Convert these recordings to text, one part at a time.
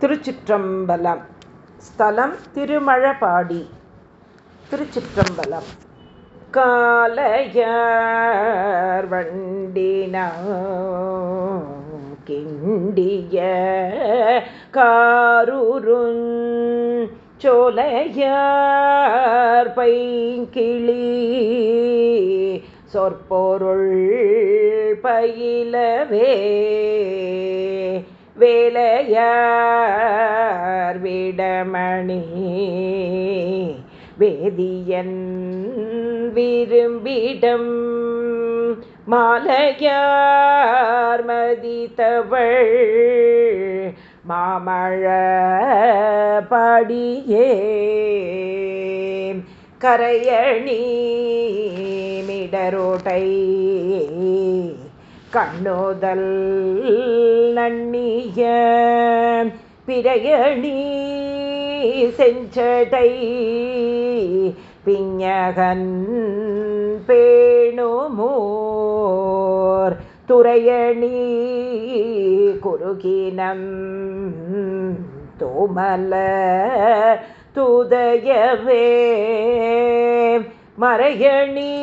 திருச்சிற்றம்பலம். ஸ்தலம் திருமழபாடி. திருச்சிற்றம்பலம். காலையார் வண்டினா கிண்டிய காருருஞ் சோலையார் பைங்கிளி சொற்பொருள் பயிலவே வேலையார் விடமணி. வேதியன் விரும்பிடம் மாலையார் மதித்தவள். மாமழ படியே கரையணி மிடரோட்டை கண்ணோதல் நன்னிய பிரயணி செஞ்சடை பிஞகன் பேணுமோர் துறையணி குறுகினம் தோமல துதயவே மறையணி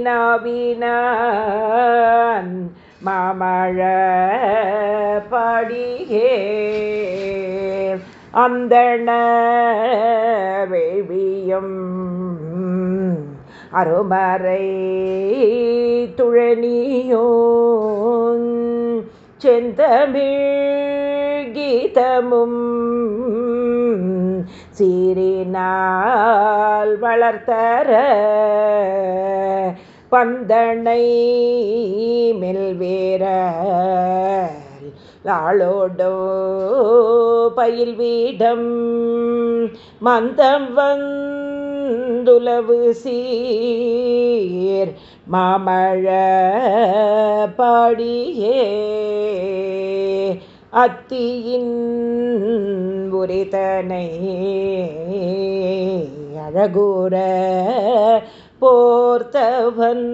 நாவினான் மாமழ படியே அந்தண வேள்வியும் அருமறை துழனியோ செந்தமிழ் கீதமும் சீரினா பால் வளர்த்தர பந்தனை மெல்வேர லாளோடோ பயில் வீடம் மந்தம் வந்துலவு சீர் மாமழ பாடியே. அத்தியின் உரிதனை அழகூர போர்த்தவன்.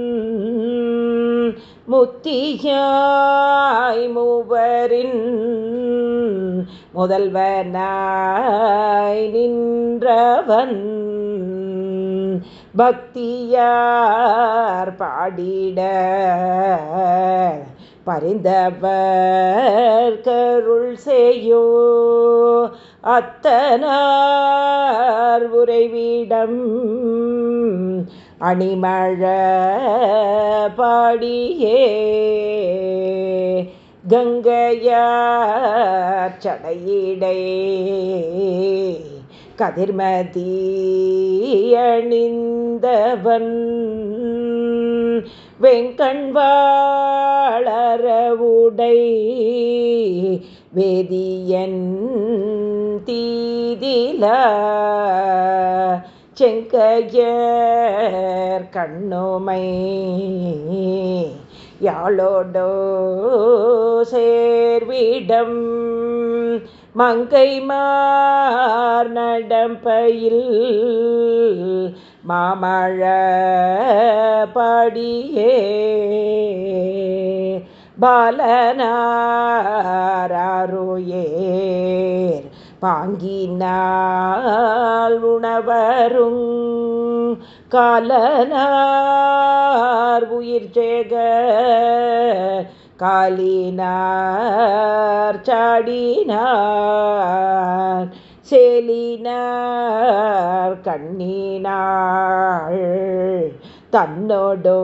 முத்தியாய் மூவரின் முதல்வனாய் நின்றவன். பக்தியார் பாடிட பரிந்தவர் கருள் செய்யோ. அத்தனார் துறைவிடம் அணிமழ பாடியே. கங்கையார் சடையிடை கதிர்மதி அணிந்தவன். வெங்கண்வாளரவுடை வேதியன் தீதில செங்கையர் கண்ணுமை யாழோடோ சேர்விடம் மங்கை மார் நடம்பையில் மாமழ பாடியே பாலனாரோயே பாங்கினால் உணவரும் காலனார் உயிர் ஜெக காலினார் சாடினார் சேலினார் கண்ணினாள் தன்னோடோ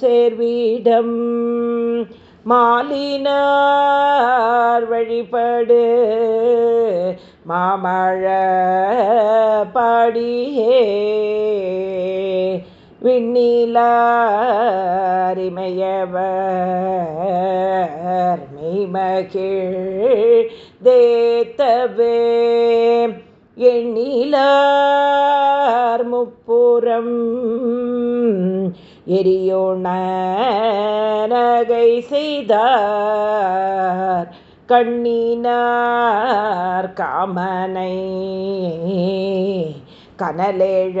சேர்விடம் மாலினார் வழிபடு. மாமழ பாடியே. விண்ணிலாரிமையவர் மெய்மகிழ் தேத்தவே எண்ணிலா முப்புறம் எரியோண நகை செய்தார். கண்ணினார் காமனை. கனலேழ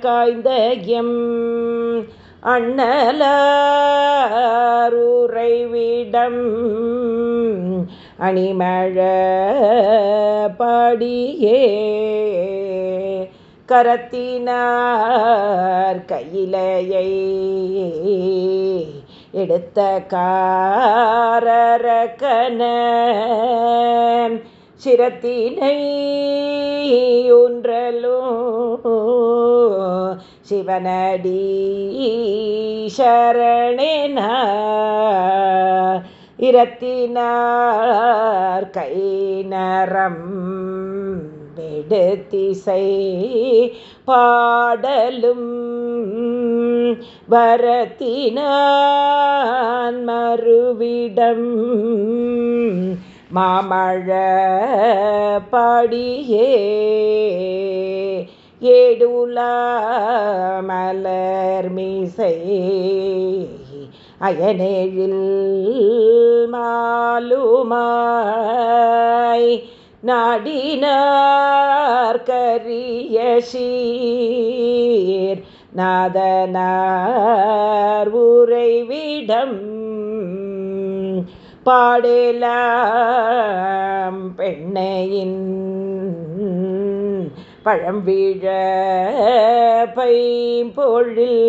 காய்ந்த எம் அண்ணலாருறைவிடம் அணிமழ பாடியே. கரத்தினார் கையிலையை எடுத்த காரரக்கன சிரத்தினை ஒன்றலும் சிவனடி சரணேன இரத்தினார் கை நரம் எடுத்திசை பாடலும் வரத்தினான் மறுவிடம். மாமழ பாடியே ஏடுலமலர்மிசை அயனேழில் மாலுமாய் நாடினார் சீர். நாதனார் உறைவிடம் பாடலாம் பெண்ணையின் பழம்பீழ பைம்பொழில்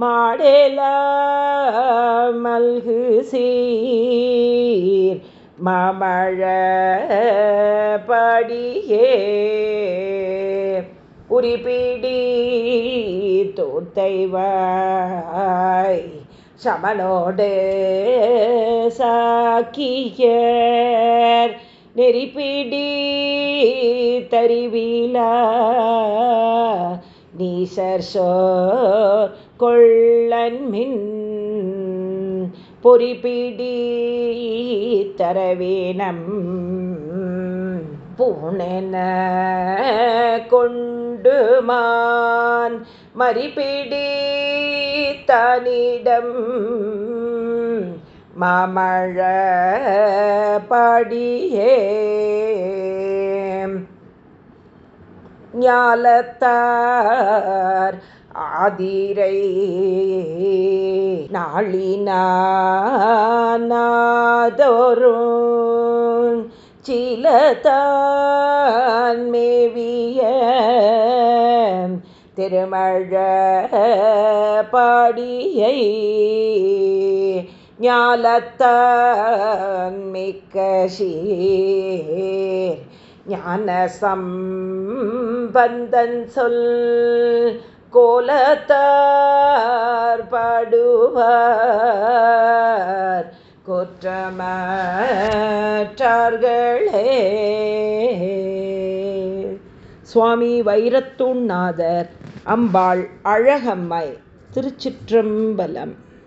மாடலாம் மல்கு சீர். மாமழ படியே உரிபிடி தோத்தைவாய் சமனோடு சாக்கியர். நெறிப்பிடி தருவிலா நீசர் சோ கொள்ளன்மின் பொறிப்பிடி தரவேனம் பூனென கொண்டுமான். மறிபிடி தனிடம் மாமழ படியே. ஞாலத்தார் ஆதிரை நாளினாதோறும் சிலதான் மேவிய திருமழ பாடியை ஞாலத்தான் மிக்க சீர் ஞான சம்பந்தன் சொல் கோலத்தார் பாடுவார். குற்றமற்றார்களே. சுவாமி வைரத்தூண்நாதர் அம்பாள் அழகம்மை திருச்சிற்றம்பலம்.